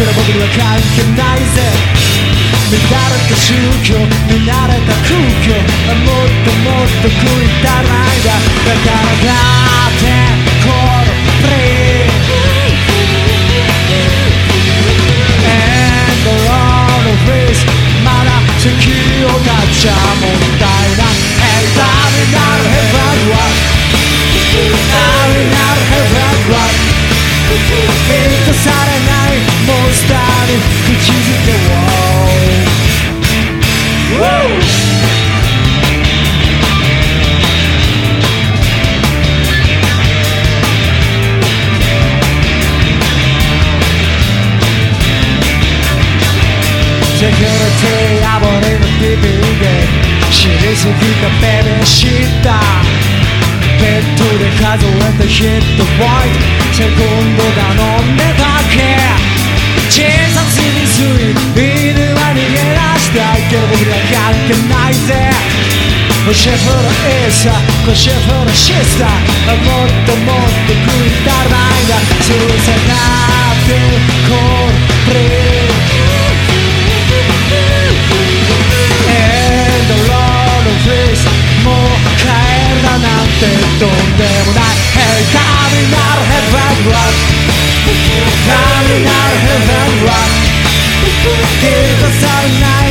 るけど僕には関係ないぜ。乱れた宗教見慣れた空気もっともっと食いたないだ。だからだってこのプレイセキュリティアボリの DB で知りすぎたベビーシッターベッドで数えたヒットポイント。セコンドが飲んでたけ。小さすぎすぎ犬は逃げ出したいけど僕には関係ないぜ。シェフのエーサー。シェフのシスター。もっともっと食いたないんだでもない Hey 神なる Heaven Rock 神なる Heaven Rock 満たされないロッカ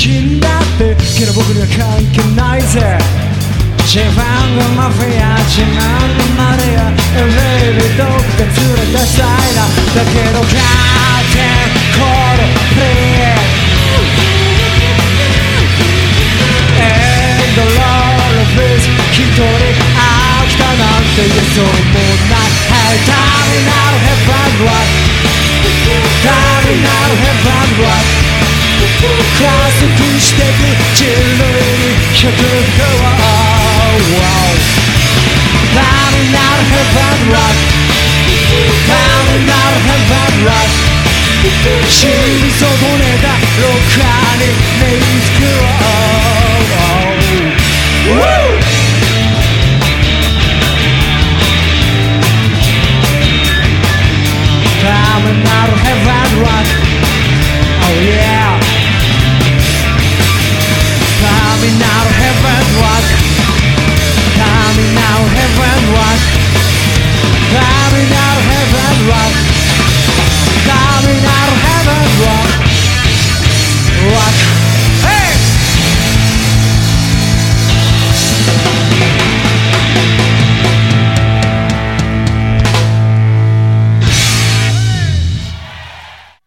死んだってけど僕には関係ないぜ。ジェファンのマフィア自慢のマリアエレビどっか連れ出したいなだけどカーテンコールプレイ。And the Lord of Peace 一人飽きたなんて言えそうもない Hey ターミナルヘブンロックターミナルヘブンロック加速してく人類に100個はターミナルヘブンロックターミナルヘブンロック死に損ねたロッカーに